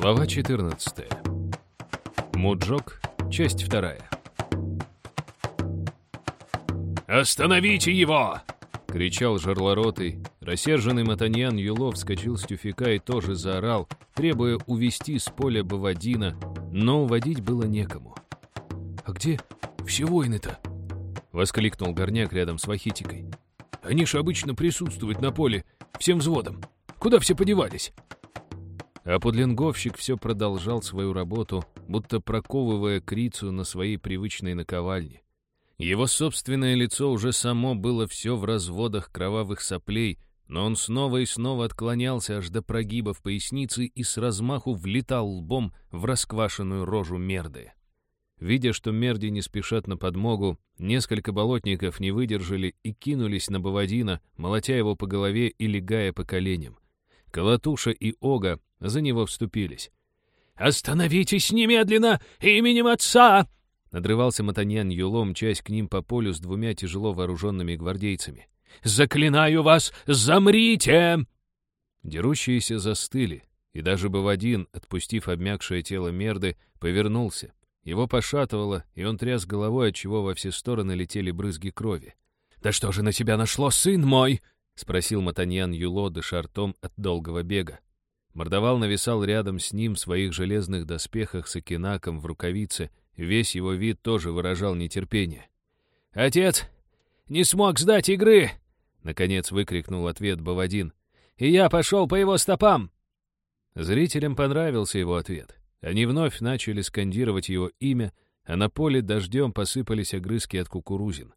Глава 14. Муджок, часть вторая. «Остановите его!» — кричал жерлоротый. Рассерженный Матаньян Юлов вскочил с тюфика и тоже заорал, требуя увести с поля Бавадина, но уводить было некому. «А где все воины-то?» — воскликнул горняк рядом с Вахитикой. «Они же обычно присутствуют на поле всем взводом. Куда все подевались?» А подлинговщик все продолжал свою работу, будто проковывая крицу на своей привычной наковальне. Его собственное лицо уже само было все в разводах кровавых соплей, но он снова и снова отклонялся аж до прогиба в пояснице и с размаху влетал лбом в расквашенную рожу Мерды. Видя, что Мерди не спешат на подмогу, несколько болотников не выдержали и кинулись на Бавадина, молотя его по голове и легая по коленям. Колотуша и Ога за него вступились. «Остановитесь немедленно! Именем отца!» Надрывался Матаньян Юлом, часть к ним по полю с двумя тяжело вооруженными гвардейцами. «Заклинаю вас, замрите!» Дерущиеся застыли, и даже Бавадин, отпустив обмякшее тело Мерды, повернулся. Его пошатывало, и он тряс головой, отчего во все стороны летели брызги крови. «Да что же на тебя нашло, сын мой?» — спросил Матаньян Юло, дыша ртом от долгого бега. Мордовал нависал рядом с ним в своих железных доспехах с окинаком в рукавице, весь его вид тоже выражал нетерпение. «Отец не смог сдать игры!» — наконец выкрикнул ответ Бавадин. «И я пошел по его стопам!» Зрителям понравился его ответ. Они вновь начали скандировать его имя, а на поле дождем посыпались огрызки от кукурузин.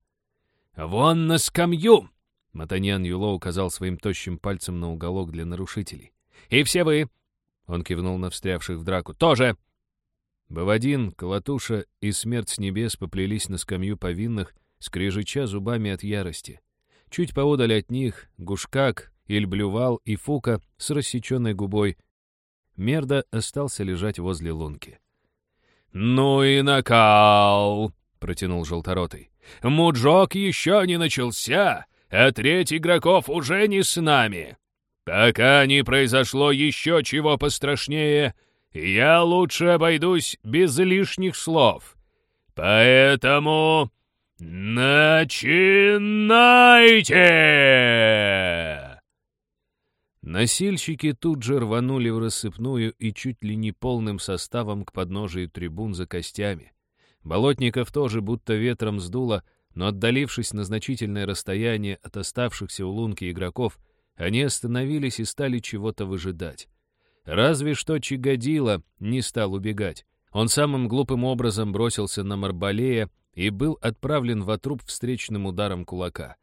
«Вон на скамью!» — Матаньян Юло указал своим тощим пальцем на уголок для нарушителей. «И все вы!» — он кивнул на встрявших в драку. «Тоже!» Бавадин, Колотуша и Смерть с небес поплелись на скамью повинных, скрежеча зубами от ярости. Чуть поодаль от них Гушкак, Ильблювал и Фука с рассеченной губой. Мерда остался лежать возле лунки. «Ну и накал!» — протянул Желторотый. «Муджок еще не начался, а треть игроков уже не с нами. Пока не произошло еще чего пострашнее, я лучше обойдусь без лишних слов. Поэтому начинайте!» Носильщики тут же рванули в рассыпную и чуть ли не полным составом к подножию трибун за костями. Болотников тоже будто ветром сдуло, но отдалившись на значительное расстояние от оставшихся у лунки игроков, они остановились и стали чего-то выжидать. Разве что Чигодила не стал убегать. Он самым глупым образом бросился на Марбалея и был отправлен в отруб встречным ударом кулака.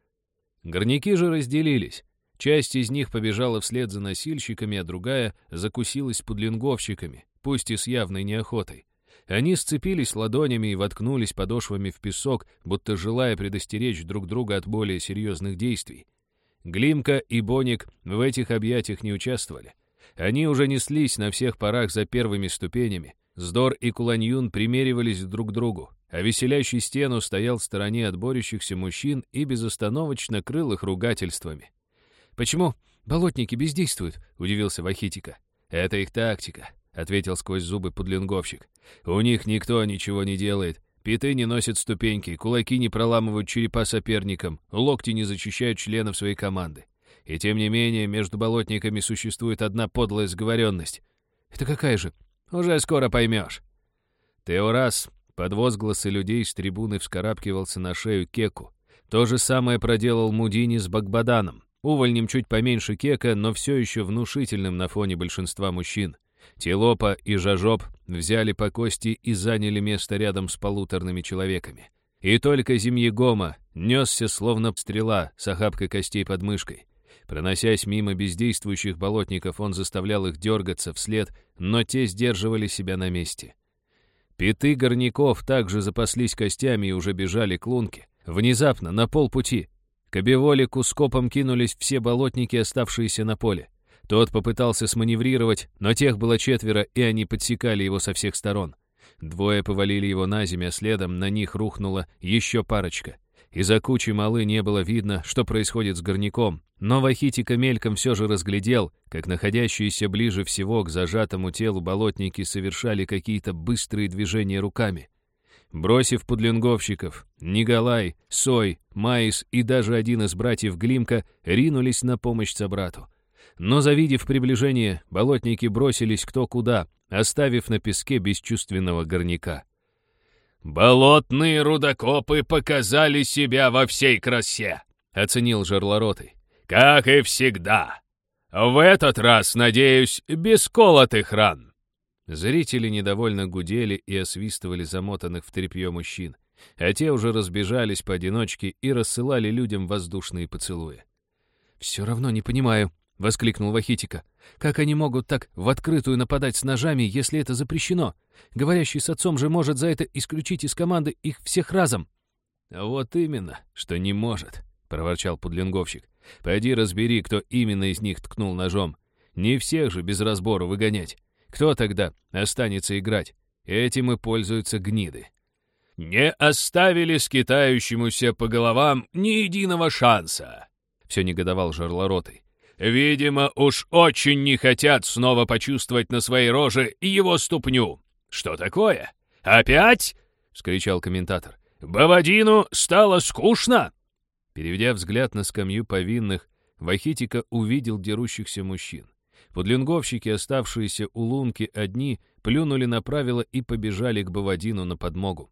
Горняки же разделились. Часть из них побежала вслед за носильщиками, а другая закусилась пудлинговщиками, пусть и с явной неохотой. Они сцепились ладонями и воткнулись подошвами в песок, будто желая предостеречь друг друга от более серьезных действий. Глимка и Боник в этих объятиях не участвовали. Они уже неслись на всех парах за первыми ступенями. Здор и Куланьюн примеривались друг к другу, а веселящий стену стоял в стороне от борющихся мужчин и безостановочно крыл их ругательствами. «Почему болотники бездействуют?» — удивился Вахитика. «Это их тактика», — ответил сквозь зубы подлинговщик. «У них никто ничего не делает. Питы не носят ступеньки, кулаки не проламывают черепа соперникам, локти не зачищают членов своей команды. И тем не менее, между болотниками существует одна подлая сговоренность. Это какая же? Уже скоро поймешь. Теорас под возгласы людей с трибуны вскарабкивался на шею Кеку. То же самое проделал Мудини с Багбаданом. Увольнем чуть поменьше Кека, но все еще внушительным на фоне большинства мужчин. Телопа и Жажоп взяли по кости и заняли место рядом с полуторными человеками. И только Зимьегома несся, словно стрела, с охапкой костей под мышкой. Проносясь мимо бездействующих болотников, он заставлял их дергаться вслед, но те сдерживали себя на месте. Пяты горняков также запаслись костями и уже бежали к лунке. Внезапно, на полпути, к Абиволику скопом кинулись все болотники, оставшиеся на поле. Тот попытался сманеврировать, но тех было четверо, и они подсекали его со всех сторон. Двое повалили его на землю, а следом на них рухнула еще парочка. Из-за кучи малы не было видно, что происходит с горняком, но Вахитика мельком все же разглядел, как находящиеся ближе всего к зажатому телу болотники совершали какие-то быстрые движения руками. Бросив подлинговщиков, Николай, Сой, Маис и даже один из братьев Глимка ринулись на помощь собрату. Но, завидев приближение, болотники бросились кто куда, оставив на песке бесчувственного горняка. «Болотные рудокопы показали себя во всей красе», — оценил жерлоротый. «Как и всегда. В этот раз, надеюсь, без колотых ран». Зрители недовольно гудели и освистывали замотанных в тряпье мужчин, а те уже разбежались поодиночке и рассылали людям воздушные поцелуи. «Все равно не понимаю», — воскликнул Вахитика. «Как они могут так в открытую нападать с ножами, если это запрещено? Говорящий с отцом же может за это исключить из команды их всех разом». «Вот именно, что не может», — проворчал Пудлинговщик. «Пойди разбери, кто именно из них ткнул ножом. Не всех же без разбора выгонять. Кто тогда останется играть? Этим и пользуются гниды». «Не оставили скитающемуся по головам ни единого шанса», — все негодовал Жерлоротый. Видимо, уж очень не хотят снова почувствовать на своей роже его ступню. Что такое? Опять? — вскричал комментатор. «Бавадину стало скучно?» Переведя взгляд на скамью повинных, Вахитика увидел дерущихся мужчин. Подлинговщики, оставшиеся у лунки одни, плюнули на правила и побежали к Бавадину на подмогу.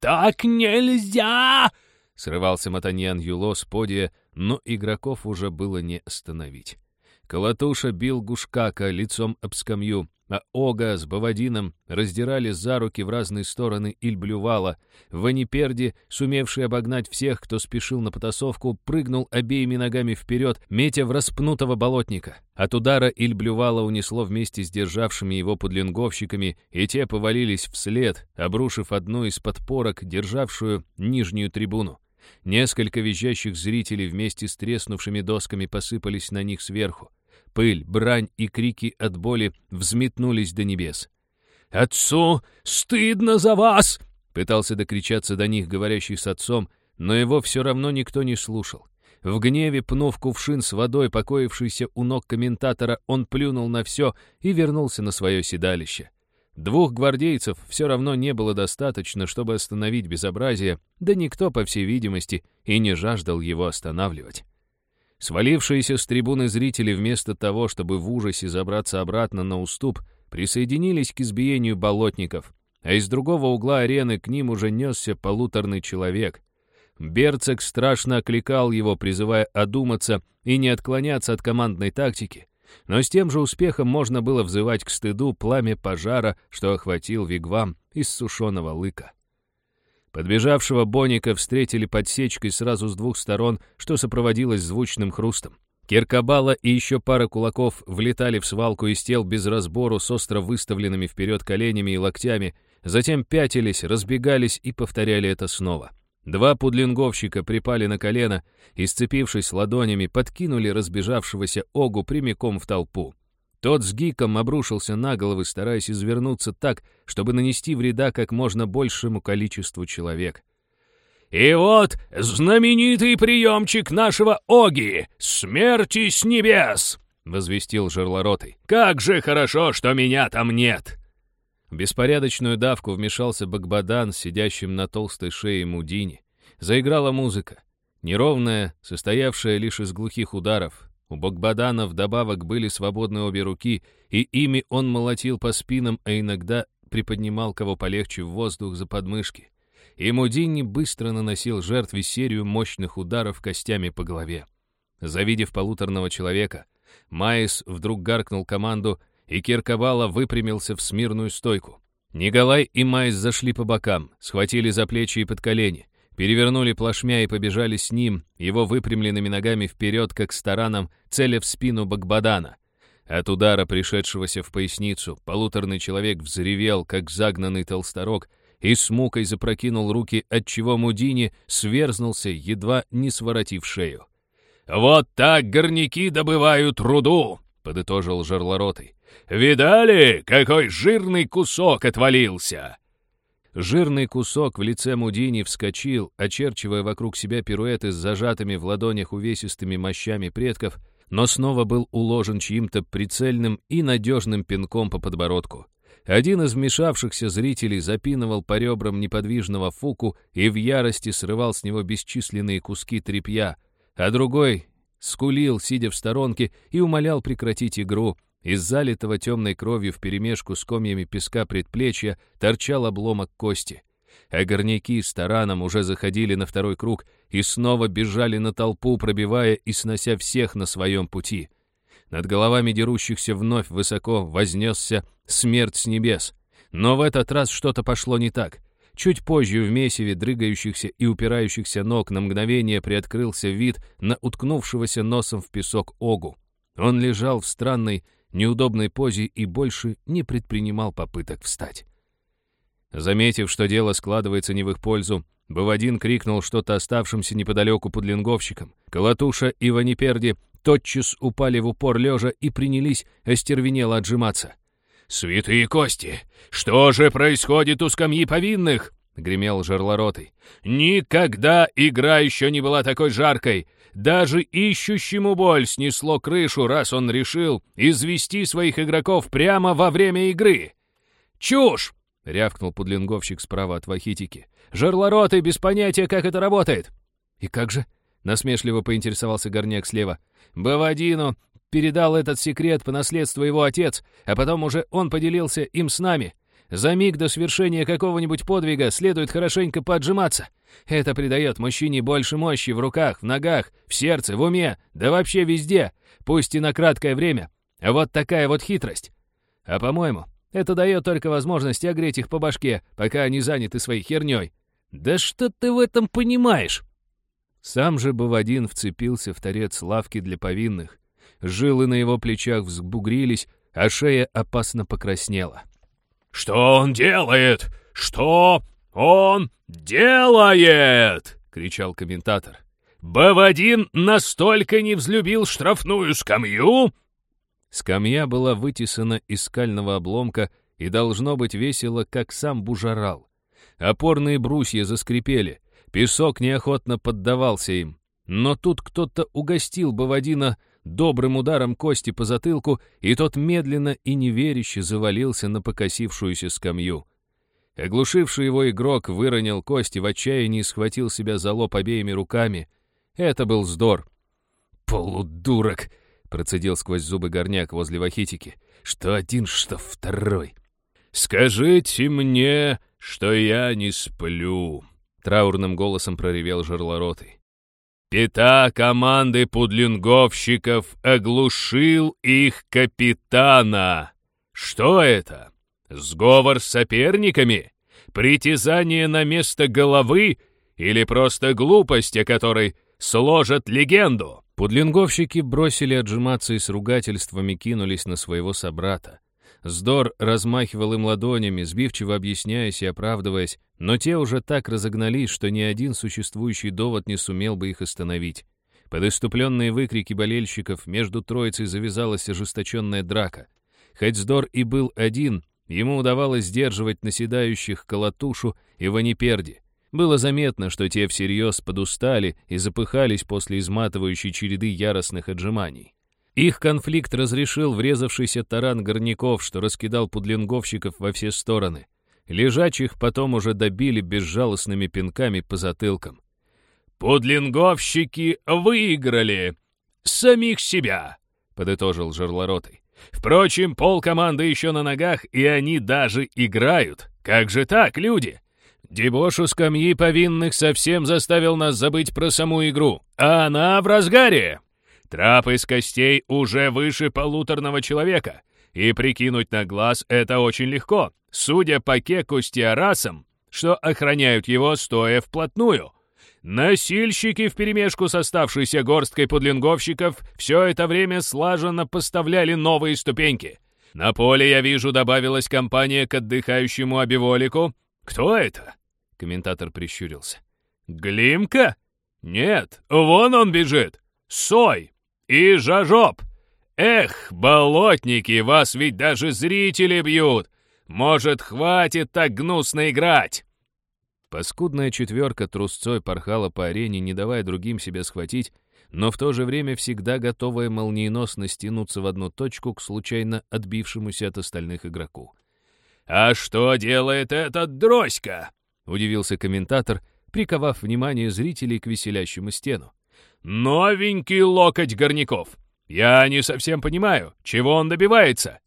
«Так нельзя!» — срывался Матаньян Юло с подия, но игроков уже было не остановить. Колотуша бил Гушкака лицом об скамью, а Ога с Бавадином раздирали за руки в разные стороны Ильблювала. Ваниперди, сумевший обогнать всех, кто спешил на потасовку, прыгнул обеими ногами вперед, метя в распнутого болотника. От удара Ильблювала унесло вместе с державшими его подлинговщиками, и те повалились вслед, обрушив одну из подпорок, державшую нижнюю трибуну. Несколько визжащих зрителей вместе с треснувшими досками посыпались на них сверху. Пыль, брань и крики от боли взметнулись до небес. «Отцу стыдно за вас!» Пытался докричаться до них, говорящий с отцом, но его все равно никто не слушал. В гневе, пнув кувшин с водой, покоившийся у ног комментатора, он плюнул на все и вернулся на свое седалище. Двух гвардейцев все равно не было достаточно, чтобы остановить безобразие, да никто, по всей видимости, и не жаждал его останавливать. Свалившиеся с трибуны зрители вместо того, чтобы в ужасе забраться обратно на уступ, присоединились к избиению болотников, а из другого угла арены к ним уже несся полуторный человек. Берцег страшно окликал его, призывая одуматься и не отклоняться от командной тактики, но с тем же успехом можно было взывать к стыду пламя пожара, что охватил вигвам из сушеного лыка. Подбежавшего Боника встретили подсечкой сразу с двух сторон, что сопроводилось звучным хрустом. Киркабала и еще пара кулаков влетали в свалку из тел без разбору с остро выставленными вперед коленями и локтями, затем пятились, разбегались и повторяли это снова. Два пудлинговщика припали на колено и, сцепившись ладонями, подкинули разбежавшегося Огу прямиком в толпу. Тот с гиком обрушился на головы, стараясь извернуться так, чтобы нанести вреда как можно большему количеству человек. «И вот знаменитый приемчик нашего Оги! Смерти с небес!» — возвестил жерлоротый. «Как же хорошо, что меня там нет!» Беспорядочную давку вмешался Багбадан, сидящим на толстой шее Мудини. Заиграла музыка. Неровная, состоявшая лишь из глухих ударов. У Багбадана вдобавок были свободны обе руки, и ими он молотил по спинам, а иногда приподнимал кого полегче в воздух за подмышки. И Мудини быстро наносил жертве серию мощных ударов костями по голове. Завидев полуторного человека, Майс вдруг гаркнул команду — и Кирковала выпрямился в смирную стойку. Николай и Майс зашли по бокам, схватили за плечи и под колени, перевернули плашмя и побежали с ним, его выпрямленными ногами вперед, как с тараном, целя в спину Багбадана. От удара, пришедшегося в поясницу, полуторный человек взревел, как загнанный толсторог, и с мукой запрокинул руки, отчего Мудини сверзнулся, едва не своротив шею. «Вот так горняки добывают руду!» — подытожил жерлоротый. Видали, какой жирный кусок отвалился?» Жирный кусок в лице Мудини вскочил, очерчивая вокруг себя пируэты с зажатыми в ладонях увесистыми мощами предков, но снова был уложен чьим-то прицельным и надежным пинком по подбородку. Один из вмешавшихся зрителей запинывал по ребрам неподвижного Фуку и в ярости срывал с него бесчисленные куски тряпья, а другой скулил, сидя в сторонке, и умолял прекратить игру. Из залитого темной кровью вперемешку с комьями песка предплечья торчал обломок кости. А горняки с тараном уже заходили на второй круг и снова бежали на толпу, пробивая и снося всех на своем пути. Над головами дерущихся вновь высоко вознесся смерть с небес. Но в этот раз что-то пошло не так. Чуть позже в месиве дрыгающихся и упирающихся ног на мгновение приоткрылся вид на уткнувшегося носом в песок Огу. Он лежал в странной, неудобной позе и больше не предпринимал попыток встать. Заметив, что дело складывается не в их пользу, Бывадин крикнул что-то оставшимся неподалеку подлинговщикам. Колотуша и Ваниперди тотчас упали в упор лежа и принялись остервенело отжиматься. «Святые кости! Что же происходит у скамьи повинных?» — гремел жерлоротый. «Никогда игра еще не была такой жаркой! Даже ищущему боль снесло крышу, раз он решил извести своих игроков прямо во время игры!» «Чушь!» — рявкнул пудлинговщик справа от Вахитики. «Жерлоротый без понятия, как это работает!» «И как же?» — насмешливо поинтересовался горняк слева. Бавадину передал этот секрет по наследству его отец, а потом уже он поделился им с нами. За миг до свершения какого-нибудь подвига следует хорошенько поджиматься. Это придает мужчине больше мощи в руках, в ногах, в сердце, в уме, да вообще везде, пусть и на краткое время. Вот такая вот хитрость. А по-моему, это дает только возможность огреть их по башке, пока они заняты своей херней. Да что ты в этом понимаешь? Сам же Бавадин вцепился в торец лавки для повинных. Жилы на его плечах взбугрились, а шея опасно покраснела. «Что он делает? Что он делает?» — кричал комментатор. «Бавадин настолько не взлюбил штрафную скамью?» Скамья была вытесана из скального обломка и должно быть весело, как сам бужарал. Опорные брусья заскрипели, Песок неохотно поддавался им. Но тут кто-то угостил Бавадина добрым ударом кости по затылку, и тот медленно и неверяще завалился на покосившуюся скамью. Оглушивший его игрок выронил кости в отчаянии схватил себя за лоб обеими руками. Это был вздор. «Полудурок!» — процедил сквозь зубы горняк возле Вахитики. «Что один, что второй!» «Скажите мне, что я не сплю!» Траурным голосом проревел жерлоротый. «Пята команды пудлинговщиков оглушил их капитана! Что это? Сговор с соперниками? Притязание на место головы? Или просто глупость, о которой сложат легенду?» Пудлинговщики бросили отжиматься и с ругательствами кинулись на своего собрата. Здор размахивал им ладонями, сбивчиво объясняясь и оправдываясь, но те уже так разогнались, что ни один существующий довод не сумел бы их остановить. Под иступленные выкрики болельщиков между троицей завязалась ожесточенная драка. Хоть Здор и был один, ему удавалось сдерживать наседающих Колотушу и Ваниперди. Было заметно, что те всерьез подустали и запыхались после изматывающей череды яростных отжиманий. Их конфликт разрешил врезавшийся таран горняков, что раскидал пудлинговщиков во все стороны. Лежачих потом уже добили безжалостными пинками по затылкам. «Пудлинговщики выиграли! Самих себя!» — подытожил жерлоротый. «Впрочем, пол команды еще на ногах, и они даже играют. Как же так, люди?» Дебош у скамьи повинных совсем заставил нас забыть про саму игру. А она в разгаре. Трап из костей уже выше полуторного человека, и прикинуть на глаз это очень легко, судя по кеку с тиарасам, что охраняют его, стоя вплотную. Носильщики вперемешку с оставшейся горсткой подлинговщиков все это время слаженно поставляли новые ступеньки. На поле, я вижу, добавилась компания к отдыхающему обиволику. Кто это? Комментатор прищурился. Глимка? Нет, вон он бежит. Сой! И жажоп! Эх, болотники, вас ведь даже зрители бьют! Может, хватит так гнусно играть?» Паскудная четверка трусцой порхала по арене, не давая другим себя схватить, но в то же время всегда готовая молниеносно стянуться в одну точку к случайно отбившемуся от остальных игроку. «А что делает этот Дроська?» — удивился комментатор, приковав внимание зрителей к веселящему стену. «Новенький локоть горняков! Я не совсем понимаю, чего он добивается?»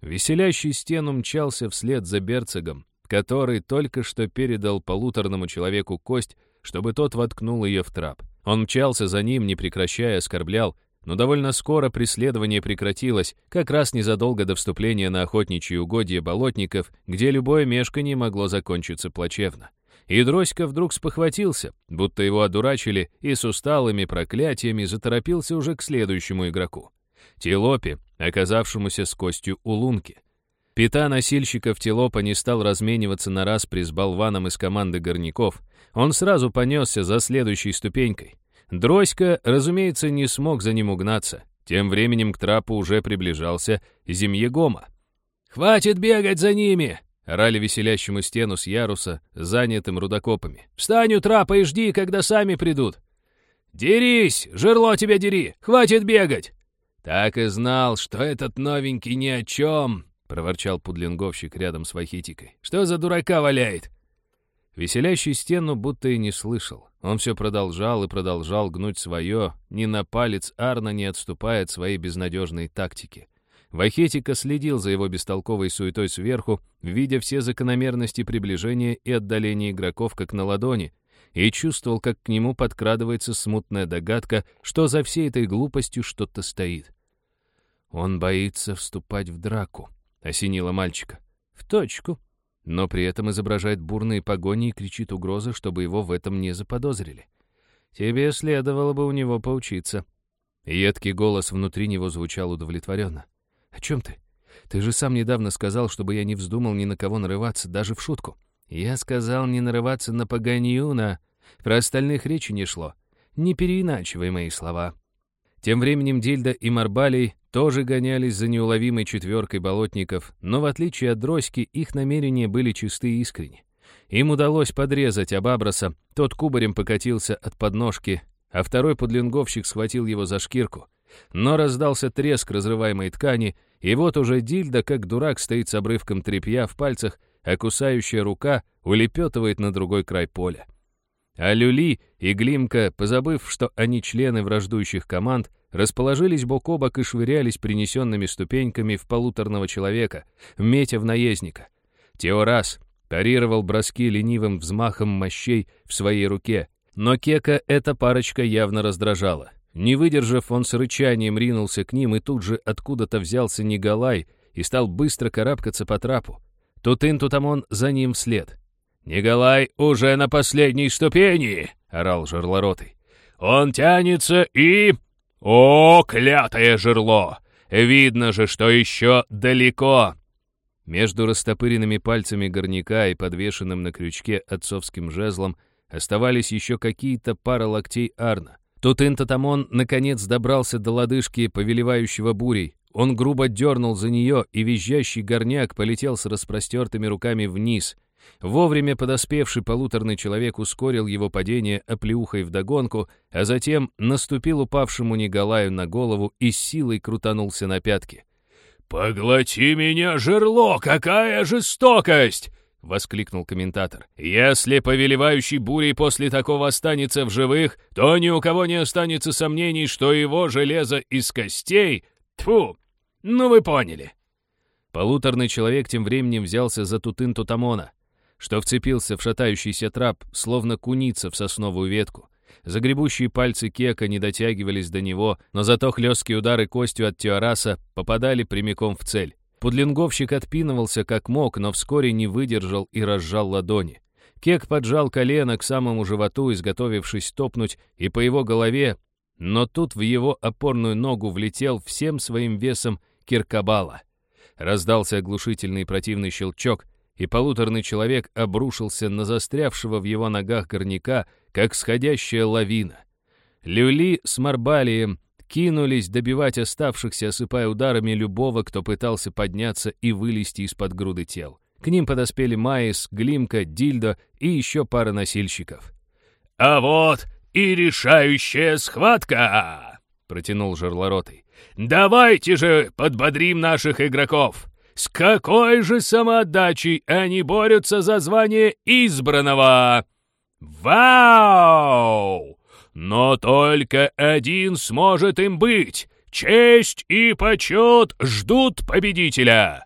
Веселящий стену мчался вслед за Берцегом, который только что передал полуторному человеку кость, чтобы тот воткнул ее в трап. Он мчался за ним, не прекращая, оскорблял, но довольно скоро преследование прекратилось, как раз незадолго до вступления на охотничьи угодья болотников, где любое мешканье могло закончиться плачевно. И Дроська вдруг спохватился, будто его одурачили, и с усталыми проклятиями заторопился уже к следующему игроку. Тилопе, оказавшемуся с костью у лунки. Пита носильщиков Тилопа не стал размениваться на раз с болваном из команды горняков. Он сразу понесся за следующей ступенькой. Дроська, разумеется, не смог за ним угнаться. Тем временем к трапу уже приближался Зимьегома. «Хватит бегать за ними!» — орали веселящему стену с яруса, занятым рудокопами. «Встань у трапа и жди, когда сами придут!» «Дерись! Жерло тебя дери! Хватит бегать!» «Так и знал, что этот новенький ни о чем!» — проворчал пудлинговщик рядом с Вахитикой. «Что за дурака валяет?» Веселящий стену будто и не слышал. Он все продолжал и продолжал гнуть свое, ни на палец Арна не отступая от своей безнадежной тактики. Вахетика следил за его бестолковой суетой сверху, видя все закономерности приближения и отдаления игроков как на ладони, и чувствовал, как к нему подкрадывается смутная догадка, что за всей этой глупостью что-то стоит. Он боится вступать в драку. — осенило мальчика. «В точку». Но при этом изображает бурные погони и кричит угрозы, чтобы его в этом не заподозрили. «Тебе следовало бы у него поучиться». Едкий голос внутри него звучал удовлетворенно. «О чем ты? Ты же сам недавно сказал, чтобы я не вздумал ни на кого нарываться, даже в шутку». «Я сказал не нарываться на Паганьюна. Про остальных речи не шло. Не переиначивай мои слова». Тем временем Дильда и Марбалей тоже гонялись за неуловимой четверкой болотников, но в отличие от Дроськи, их намерения были чисты и искренни. Им удалось подрезать Абабраса, тот кубарем покатился от подножки, а второй подлинговщик схватил его за шкирку. Но раздался треск разрываемой ткани, и вот уже Дильда, как дурак, стоит с обрывком тряпья в пальцах, а кусающая рука улепетывает на другой край поля. А Люли и Глимка, позабыв, что они члены враждующих команд, расположились бок о бок и швырялись принесенными ступеньками в полуторного человека, метя в наездника. Теорас парировал броски ленивым взмахом мощей в своей руке, но Кека эта парочка явно раздражала. Не выдержав, он с рычанием ринулся к ним, и тут же откуда-то взялся Николай и стал быстро карабкаться по трапу. Тутын-тутамон за ним вслед. «Николай уже на последней ступени!» — орал жерлоротый. «Он тянется и...» «О, клятое жерло! Видно же, что еще далеко!» Между растопыренными пальцами горняка и подвешенным на крючке отцовским жезлом оставались еще какие-то пара локтей Арна. Тут Интатамон наконец добрался до лодыжки повелевающего бурей. Он грубо дернул за нее, и визжащий горняк полетел с распростертыми руками вниз — Вовремя подоспевший полуторный человек ускорил его падение оплеухой вдогонку, а затем наступил упавшему Николаю на голову и силой крутанулся на пятки. «Поглоти меня, жерло! Какая жестокость!» — воскликнул комментатор. «Если повелевающий бурей после такого останется в живых, то ни у кого не останется сомнений, что его железо из костей... Тьфу! Ну вы поняли!» Полуторный человек тем временем взялся за тутын Тутамона что вцепился в шатающийся трап, словно куница в сосновую ветку. Загребущие пальцы Кека не дотягивались до него, но зато хлесткие удары костью от Теораса попадали прямиком в цель. Пудлинговщик отпинывался как мог, но вскоре не выдержал и разжал ладони. Кек поджал колено к самому животу, изготовившись топнуть, и по его голове, но тут в его опорную ногу влетел всем своим весом киркабала. Раздался оглушительный противный щелчок — и полуторный человек обрушился на застрявшего в его ногах горняка, как сходящая лавина. Люли с Марбалием кинулись добивать оставшихся, осыпая ударами любого, кто пытался подняться и вылезти из-под груды тел. К ним подоспели Майс, Глимка, Дильдо и еще пара носильщиков. «А вот и решающая схватка!» — протянул Жерлоротый. «Давайте же подбодрим наших игроков! С какой же самоотдачей они борются за звание избранного! Вау! Но только один сможет им быть! Честь и почет ждут победителя!»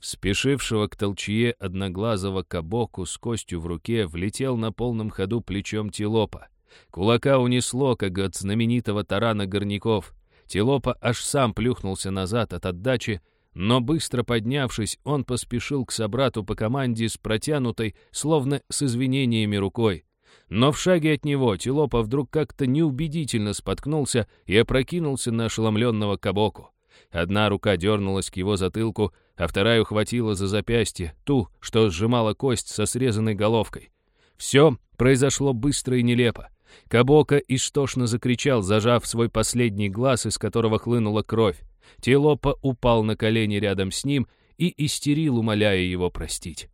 Спешившего к толчье одноглазого кабоку с костью в руке влетел на полном ходу плечом Тилопа. Кулака унесло, как от знаменитого тарана горняков. Тилопа аж сам плюхнулся назад от отдачи, но быстро поднявшись, он поспешил к собрату по команде с протянутой, словно с извинениями рукой. Но в шаге от него Тилопа вдруг как-то неубедительно споткнулся и опрокинулся на ошеломленного кабоку. Одна рука дернулась к его затылку, а вторая ухватила за запястье, ту, что сжимала кость со срезанной головкой. Все произошло быстро и нелепо. Кабока истошно закричал, зажав свой последний глаз, из которого хлынула кровь. Телопа упал на колени рядом с ним и истерил, умоляя его простить.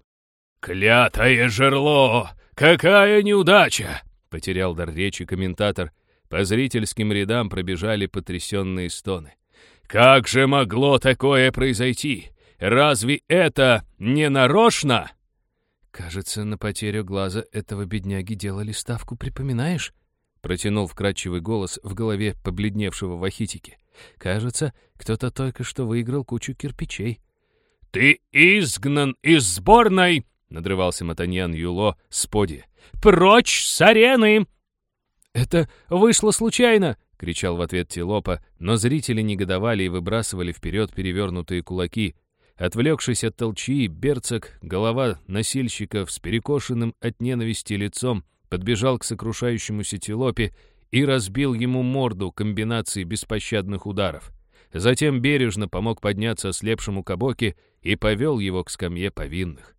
«Клятое жерло! Какая неудача!» — потерял дар речи комментатор. По зрительским рядам пробежали потрясенные стоны. «Как же могло такое произойти? Разве это не нарочно?» «Кажется, на потерю глаза этого бедняги делали ставку, припоминаешь?» Протянул вкрадчивый голос в голове побледневшего Вахитики. «Кажется, кто-то только что выиграл кучу кирпичей». «Ты изгнан из сборной!» — надрывался Матаньян Юло с поди. «Прочь с арены!» «Это вышло случайно!» — кричал в ответ Тилопа, но зрители негодовали и выбрасывали вперед перевернутые кулаки. Отвлекшись от толчии, Берцог, голова носильщика с перекошенным от ненависти лицом, подбежал к сокрушающемуся Тилопе и разбил ему морду комбинацией беспощадных ударов. Затем бережно помог подняться ослепшему Кабоке и повел его к скамье повинных.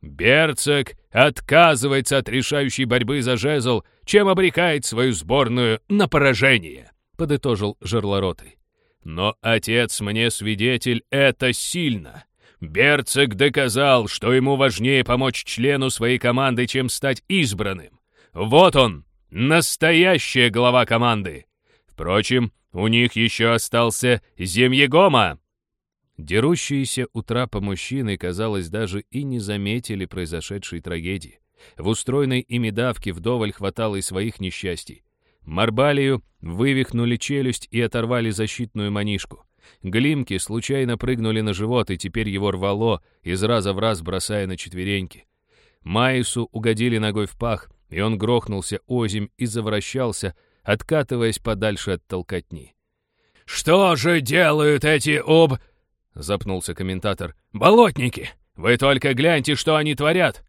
Берцог отказывается от решающей борьбы за жезл, чем обрекает свою сборную на поражение», — подытожил Жерлоротый. «Но отец мне свидетель, это сильно. Берцог доказал, что ему важнее помочь члену своей команды, чем стать избранным. Вот он, настоящая глава команды. Впрочем, у них еще остался Земьегома». Дерущиеся у трапа мужчины, казалось, даже и не заметили произошедшей трагедии. В устроенной ими давке вдоволь хватало и своих несчастий. Марбалию вывихнули челюсть и оторвали защитную манишку. Глимки случайно прыгнули на живот, и теперь его рвало, из раза в раз бросая на четвереньки. Майсу угодили ногой в пах, и он грохнулся озимь и завращался, откатываясь подальше от толкотни. «Что же делают эти об...» запнулся комментатор. «Болотники! Вы только гляньте, что они творят!»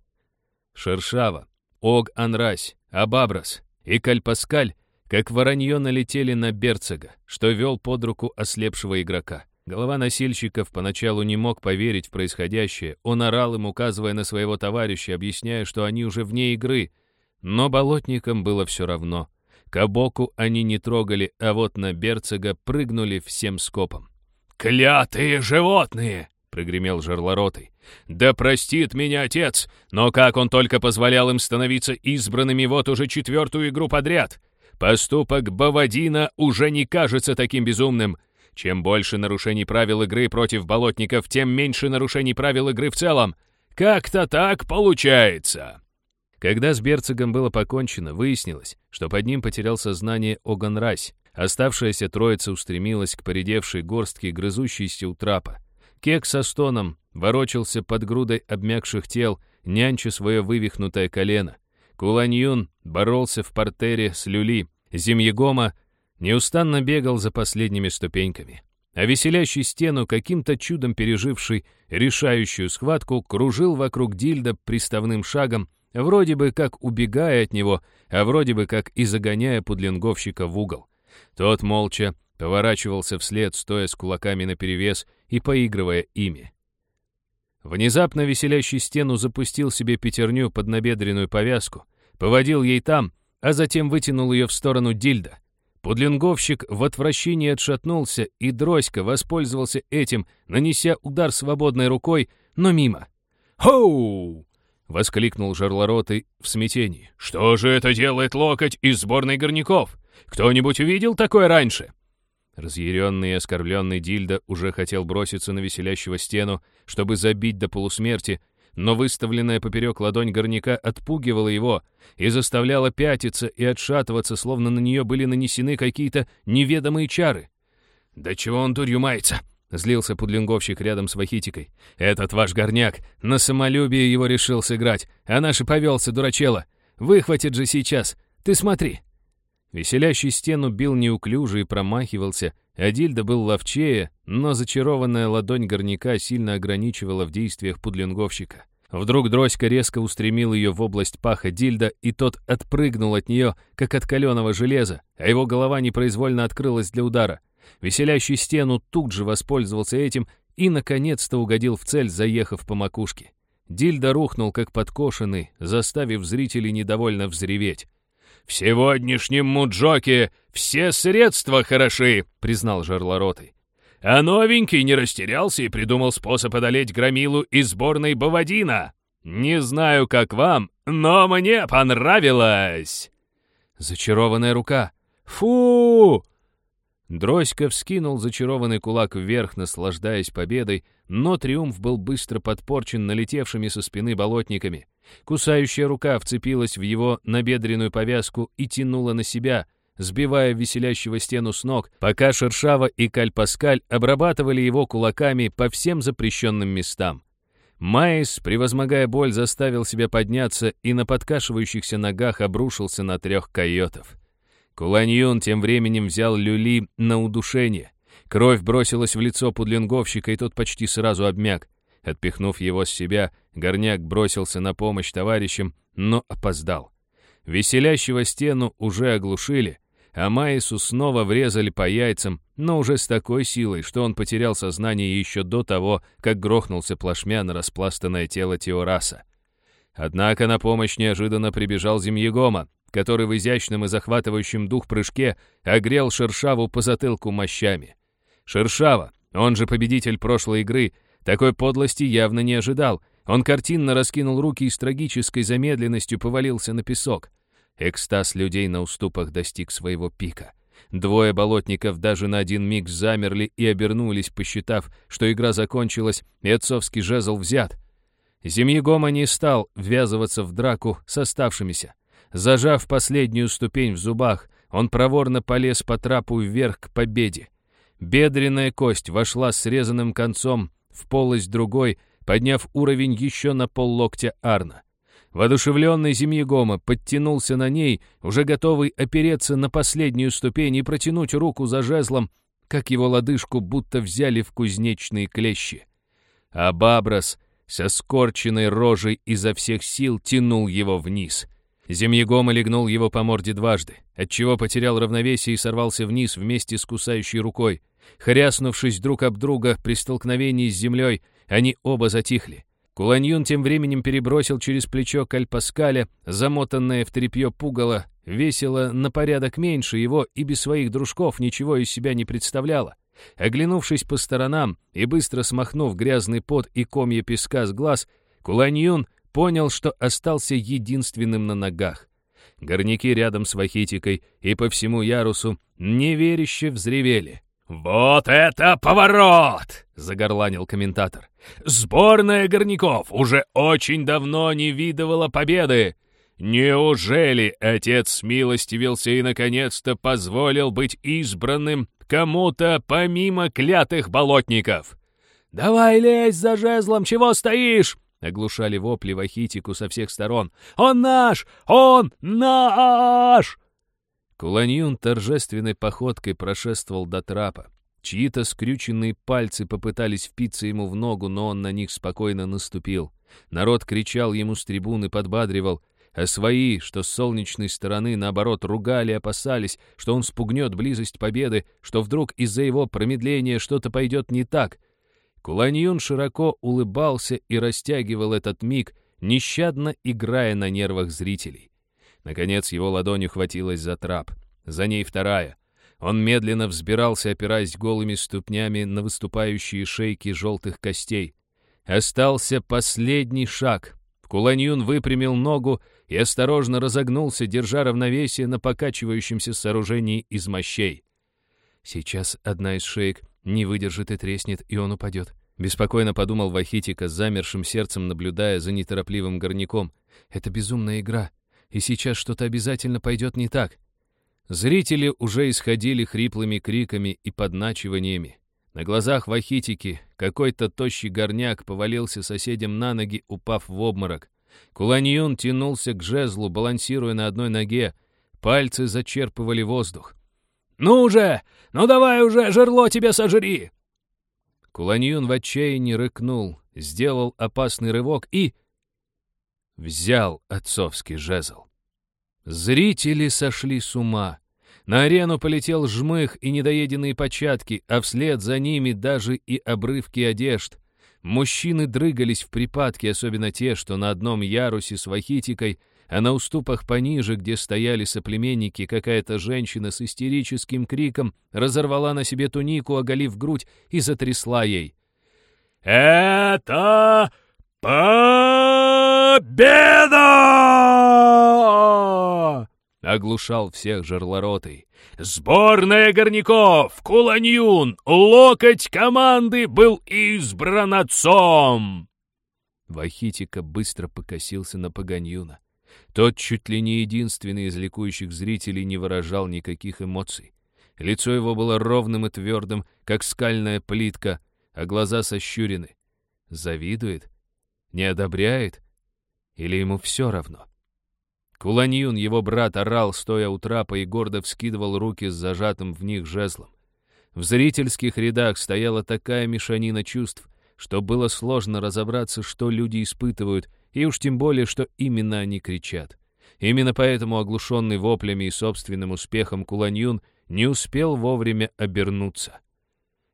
Шершава, Ог Анрась, Абабрас и Кальпаскаль как воронье налетели на Берцега, что вел под руку ослепшего игрока. Голова носильщиков поначалу не мог поверить в происходящее. Он орал им, указывая на своего товарища, объясняя, что они уже вне игры. Но болотникам было все равно. Кабоку они не трогали, а вот на Берцега прыгнули всем скопом. «Клятые животные!» — прогремел жерлоротый. «Да простит меня отец, но как он только позволял им становиться избранными вот уже четвертую игру подряд? Поступок Бавадина уже не кажется таким безумным. Чем больше нарушений правил игры против болотников, тем меньше нарушений правил игры в целом. Как-то так получается!» Когда с Берцогом было покончено, выяснилось, что под ним потерял сознание Оган Рась, Оставшаяся троица устремилась к поредевшей горстке, грызущейся у трапа. Кек со стоном ворочался под грудой обмякших тел, нянча свое вывихнутое колено. Куланьюн боролся в портере с люли. Зимьегома неустанно бегал за последними ступеньками. А веселящий стену, каким-то чудом переживший решающую схватку, кружил вокруг Дильда приставным шагом, вроде бы как убегая от него, а вроде бы как и загоняя пудлинговщика в угол. Тот молча поворачивался вслед, стоя с кулаками наперевес и поигрывая ими. Внезапно веселящий стену запустил себе пятерню под набедренную повязку, поводил ей там, а затем вытянул ее в сторону Дильда. Пудлинговщик в отвращении отшатнулся, и Дроська воспользовался этим, нанеся удар свободной рукой, но мимо. «Хоу!» — воскликнул жерлоротый в смятении. «Что же это делает локоть из сборной горняков? Кто-нибудь увидел такое раньше?» Разъяренный и оскорбленный Дильда уже хотел броситься на веселящего стену, чтобы забить до полусмерти, но выставленная поперек ладонь горняка отпугивала его и заставляла пятиться и отшатываться, словно на нее были нанесены какие-то неведомые чары. «Да чего он дурью мается?» — злился пудлинговщик рядом с Вахитикой. «Этот ваш горняк на самолюбие его решил сыграть, а наш и повелся, дурачело. Выхватит же сейчас. Ты смотри!» Веселящий стену бил неуклюже и промахивался, а Дильда был ловчее, но зачарованная ладонь горняка сильно ограничивала в действиях пудлинговщика. Вдруг Дроська резко устремил ее в область паха Дильда, и тот отпрыгнул от нее, как от каленого железа, а его голова непроизвольно открылась для удара. Веселящий стену тут же воспользовался этим и, наконец-то, угодил в цель, заехав по макушке. Дильда рухнул, как подкошенный, заставив зрителей недовольно взреветь. «В сегодняшнем муджоке все средства хороши», — признал Жерлоротый. «А новенький не растерялся и придумал способ одолеть громилу из сборной Бавадина. Не знаю, как вам, но мне понравилось!» «Зачарованная рука!» «Фу!» Дроська вскинул зачарованный кулак вверх, наслаждаясь победой, но триумф был быстро подпорчен налетевшими со спины болотниками. Кусающая рука вцепилась в его набедренную повязку и тянула на себя, сбивая веселящего стену с ног, пока Шершава и Кальпаскаль обрабатывали его кулаками по всем запрещенным местам. Майс, превозмогая боль, заставил себя подняться и на подкашивающихся ногах обрушился на трех койотов. Куланьюн тем временем взял люли на удушение. Кровь бросилась в лицо пудлинговщика, и тот почти сразу обмяк. Отпихнув его с себя, горняк бросился на помощь товарищам, но опоздал. Веселящего стену уже оглушили, а Майсу снова врезали по яйцам, но уже с такой силой, что он потерял сознание еще до того, как грохнулся плашмя на распластанное тело Теораса. Однако на помощь неожиданно прибежал Зимьегома, который в изящном и захватывающем дух прыжке огрел Шершаву по затылку мощами. Шершава, он же победитель прошлой игры, такой подлости явно не ожидал. Он картинно раскинул руки и с трагической замедленностью повалился на песок. Экстаз людей на уступах достиг своего пика. Двое болотников даже на один миг замерли и обернулись, посчитав, что игра закончилась и отцовский жезл взят. Зимьегома не стал ввязываться в драку с оставшимися. Зажав последнюю ступень в зубах, он проворно полез по трапу вверх к победе. Бедренная кость вошла срезанным концом в полость другой, подняв уровень еще на поллоктя Арна. Водушевленный Зимьегома подтянулся на ней, уже готовый опереться на последнюю ступень и протянуть руку за жезлом, как его лодыжку будто взяли в кузнечные клещи. А Баброс со скорченной рожей изо всех сил тянул его вниз — Земьегома легнул его по морде дважды, отчего потерял равновесие и сорвался вниз вместе с кусающей рукой. Хряснувшись друг об друга при столкновении с землей, они оба затихли. Куланьюн тем временем перебросил через плечо Кальпаскаля, замотанное в тряпье пугало, весело на порядок меньше его и без своих дружков ничего из себя не представляло. Оглянувшись по сторонам и быстро смахнув грязный пот и комья песка с глаз, Куланьюн понял, что остался единственным на ногах. Горняки рядом с Вахитикой и по всему ярусу неверяще взревели. «Вот это поворот!» — загорланил комментатор. «Сборная горняков уже очень давно не видывала победы. Неужели отец смилостивился и наконец-то позволил быть избранным кому-то помимо клятых болотников?» «Давай лезь за жезлом, чего стоишь?» Оглушали вопли Вахитику со всех сторон. «Он наш! Он наш!» Куланьюн торжественной походкой прошествовал до трапа. Чьи-то скрюченные пальцы попытались впиться ему в ногу, но он на них спокойно наступил. Народ кричал ему с трибуны, подбадривал, а свои, что с солнечной стороны, наоборот, ругали, опасались, что он спугнет близость победы, что вдруг из-за его промедления что-то пойдет не так — Куланьюн широко улыбался и растягивал этот миг, нещадно играя на нервах зрителей. Наконец его ладонь ухватилась за трап. За ней вторая. Он медленно взбирался, опираясь голыми ступнями на выступающие шейки желтых костей. Остался последний шаг. Куланьюн выпрямил ногу и осторожно разогнулся, держа равновесие на покачивающемся сооружении из мощей. Сейчас одна из шеек не выдержит и треснет, и он упадет. Беспокойно подумал Вахитика, замершим сердцем наблюдая за неторопливым горняком. Это безумная игра, и сейчас что-то обязательно пойдет не так. Зрители уже исходили хриплыми криками и подначиваниями. На глазах Вахитики какой-то тощий горняк повалился соседям на ноги, упав в обморок. Куланьюн тянулся к жезлу, балансируя на одной ноге. Пальцы зачерпывали воздух. «Ну же! Ну давай уже, жерло тебе сожри!» Куланьюн в отчаянии рыкнул, сделал опасный рывок и... взял отцовский жезл. Зрители сошли с ума. На арену полетел жмых и недоеденные початки, а вслед за ними даже и обрывки одежд. Мужчины дрыгались в припадке, особенно те, что на одном ярусе с вахитикой, а на уступах пониже, где стояли соплеменники, какая-то женщина с истерическим криком разорвала на себе тунику, оголив грудь, и затрясла ей. «Это победа!» Оглушал всех жерлоротый. «Сборная горняков! Куланьюн! Локоть команды был избран отцом!» Вахитика быстро покосился на Паганьюна. Тот чуть ли не единственный из ликующих зрителей не выражал никаких эмоций. Лицо его было ровным и твердым, как скальная плитка, а глаза сощурены. Завидует? Не одобряет? Или ему все равно? Куланьюн, его брат, орал, стоя у трапа, и гордо вскидывал руки с зажатым в них жезлом. В зрительских рядах стояла такая мешанина чувств, что было сложно разобраться, что люди испытывают, и уж тем более, что именно они кричат. Именно поэтому, оглушенный воплями и собственным успехом, Куланьюн не успел вовремя обернуться.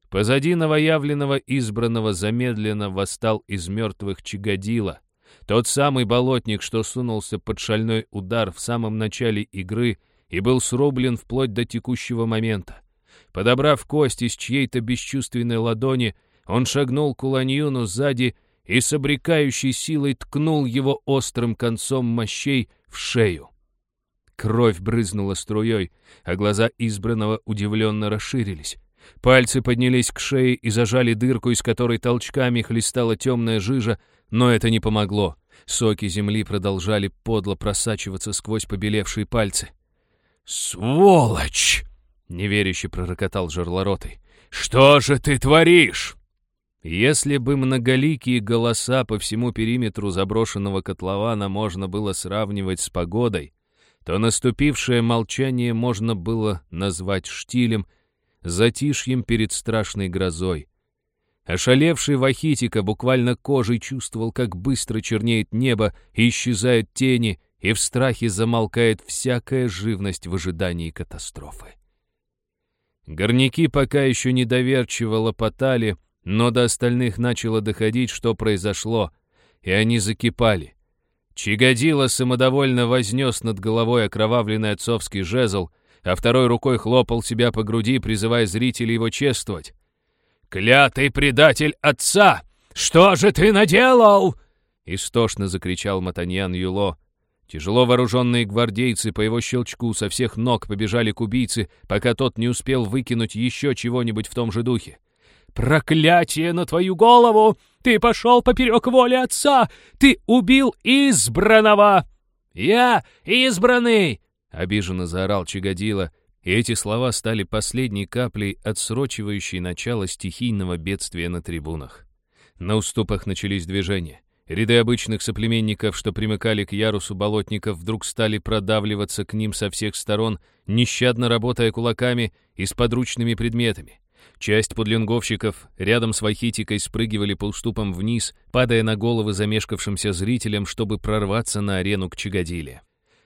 Позади новоявленного избранного замедленно восстал из мертвых Чигадила, тот самый болотник, что сунулся под шальной удар в самом начале игры и был срублен вплоть до текущего момента. Подобрав кость из чьей-то бесчувственной ладони, он шагнул к Уланьюну сзади и с обрекающей силой ткнул его острым концом мощей в шею. Кровь брызнула струей, а глаза избранного удивленно расширились. Пальцы поднялись к шее и зажали дырку, из которой толчками хлестала темная жижа, но это не помогло. Соки земли продолжали подло просачиваться сквозь побелевшие пальцы. «Сволочь!» — неверяще пророкотал жерлоротый. «Что же ты творишь?» Если бы многоликие голоса по всему периметру заброшенного котлована можно было сравнивать с погодой, то наступившее молчание можно было назвать штилем, затишьем перед страшной грозой. Ошалевший Вахитика буквально кожей чувствовал, как быстро чернеет небо исчезают тени, и в страхе замолкает всякая живность в ожидании катастрофы. Горняки пока еще недоверчиво лопотали, но до остальных начало доходить, что произошло, и они закипали. Чигодило самодовольно вознес над головой окровавленный отцовский жезл, а второй рукой хлопал себя по груди, призывая зрителей его чествовать. «Клятый предатель отца! Что же ты наделал?» Истошно закричал Матаньян Юло. Тяжело вооруженные гвардейцы по его щелчку со всех ног побежали к убийце, пока тот не успел выкинуть еще чего-нибудь в том же духе. «Проклятие на твою голову! Ты пошел поперек воли отца! Ты убил избранного!» «Я избранный!» — обиженно заорал Чигодила, и эти слова стали последней каплей, отсрочивающей начало стихийного бедствия на трибунах. На уступах начались движения. Ряды обычных соплеменников, что примыкали к ярусу болотников, вдруг стали продавливаться к ним со всех сторон, нещадно работая кулаками и с подручными предметами. Часть подлинговщиков рядом с Вахитикой спрыгивали по уступам вниз, падая на головы замешкавшимся зрителям, чтобы прорваться на арену к Чагадиле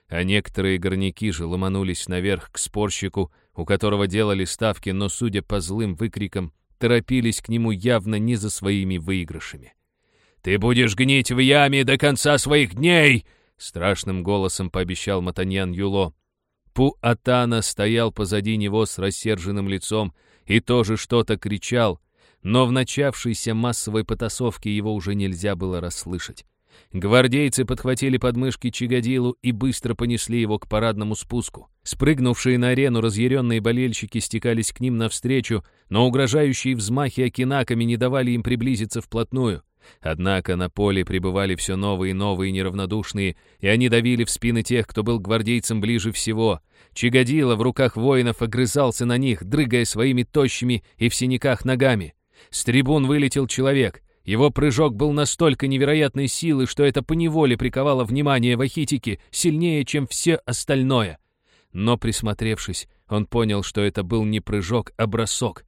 а некоторые горняки же ломанулись наверх к спорщику, у которого делали ставки, но, судя по злым выкрикам, торопились к нему явно не за своими выигрышами. «Ты будешь гнить в яме до конца своих дней!» — страшным голосом пообещал Матаньян Юло. Пу-Атана стоял позади него с рассерженным лицом и тоже что-то кричал, но в начавшейся массовой потасовке его уже нельзя было расслышать. Гвардейцы подхватили подмышки Чигадилу и быстро понесли его к парадному спуску. Спрыгнувшие на арену разъяренные болельщики стекались к ним навстречу, но угрожающие взмахи окинаками не давали им приблизиться вплотную. Однако на поле пребывали все новые и новые неравнодушные, и они давили в спины тех, кто был гвардейцам ближе всего. Чигадила в руках воинов огрызался на них, дрыгая своими тощими и в синяках ногами. С трибун вылетел человек. Его прыжок был настолько невероятной силы, что это поневоле приковало внимание Вахитики сильнее, чем все остальное. Но, присмотревшись, он понял, что это был не прыжок, а бросок.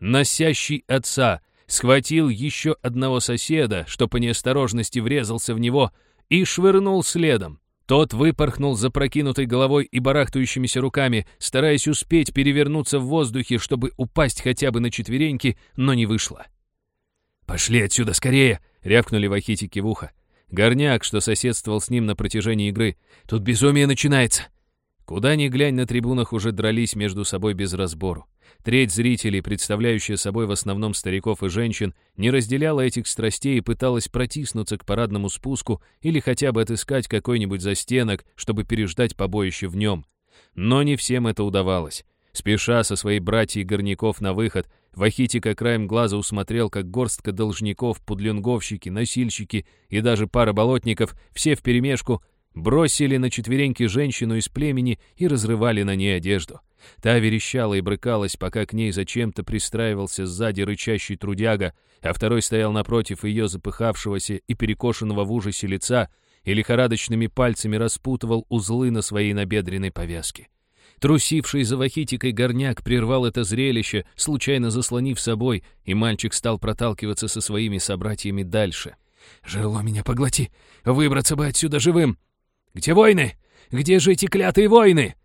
Носящий отца схватил еще одного соседа, что по неосторожности врезался в него, и швырнул следом. Тот выпорхнул запрокинутой головой и барахтающимися руками, стараясь успеть перевернуться в воздухе, чтобы упасть хотя бы на четвереньки, но не вышло. «Пошли отсюда скорее!» — рявкнули вахитики в ухо. Горняк, что соседствовал с ним на протяжении игры. «Тут безумие начинается!» Куда ни глянь, на трибунах уже дрались между собой без разбору. Треть зрителей, представляющая собой в основном стариков и женщин, не разделяла этих страстей и пыталась протиснуться к парадному спуску или хотя бы отыскать какой-нибудь застенок, чтобы переждать побоище в нем. Но не всем это удавалось. Спеша со своей братьей горняков на выход, Вахитика краем глаза усмотрел, как горстка должников, пудлюнговщики, носильщики и даже пара болотников, все вперемешку, бросили на четвереньки женщину из племени и разрывали на ней одежду. Та верещала и брыкалась, пока к ней зачем-то пристраивался сзади рычащий трудяга, а второй стоял напротив ее запыхавшегося и перекошенного в ужасе лица и лихорадочными пальцами распутывал узлы на своей набедренной повязке. Трусивший за вахитикой горняк прервал это зрелище, случайно заслонив собой, и мальчик стал проталкиваться со своими собратьями дальше. «Жерло меня поглоти! Выбраться бы отсюда живым! Где войны? Где же эти клятые войны?»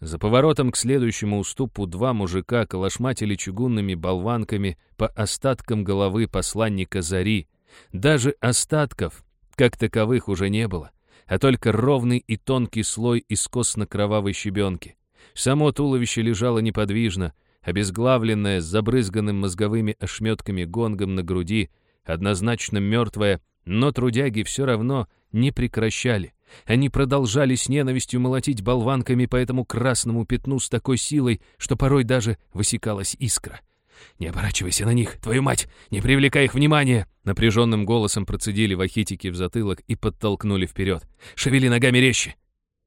За поворотом к следующему уступу два мужика калашматили чугунными болванками по остаткам головы посланника Зари. Даже остатков, как таковых, уже не было, а только ровный и тонкий слой из костно-кровавой щебенки. Само туловище лежало неподвижно, обезглавленное, с забрызганным мозговыми ошметками гонгом на груди, однозначно мертвое, но трудяги все равно не прекращали. Они продолжали с ненавистью молотить болванками по этому красному пятну с такой силой, что порой даже высекалась искра. «Не оборачивайся на них, твою мать! Не привлекай их внимания!» Напряженным голосом процедили вахитики в затылок и подтолкнули вперед. «Шевели ногами резче!»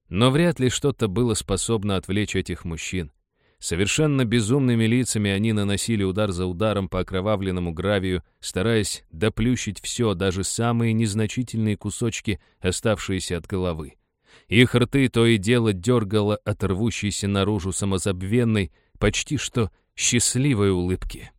Но вряд ли что-то было способно отвлечь этих мужчин. Совершенно безумными лицами они наносили удар за ударом по окровавленному гравию, стараясь доплющить все, даже самые незначительные кусочки, оставшиеся от головы. Их рты то и дело дергало от рвущейся наружу самозабвенной, почти что счастливой улыбки.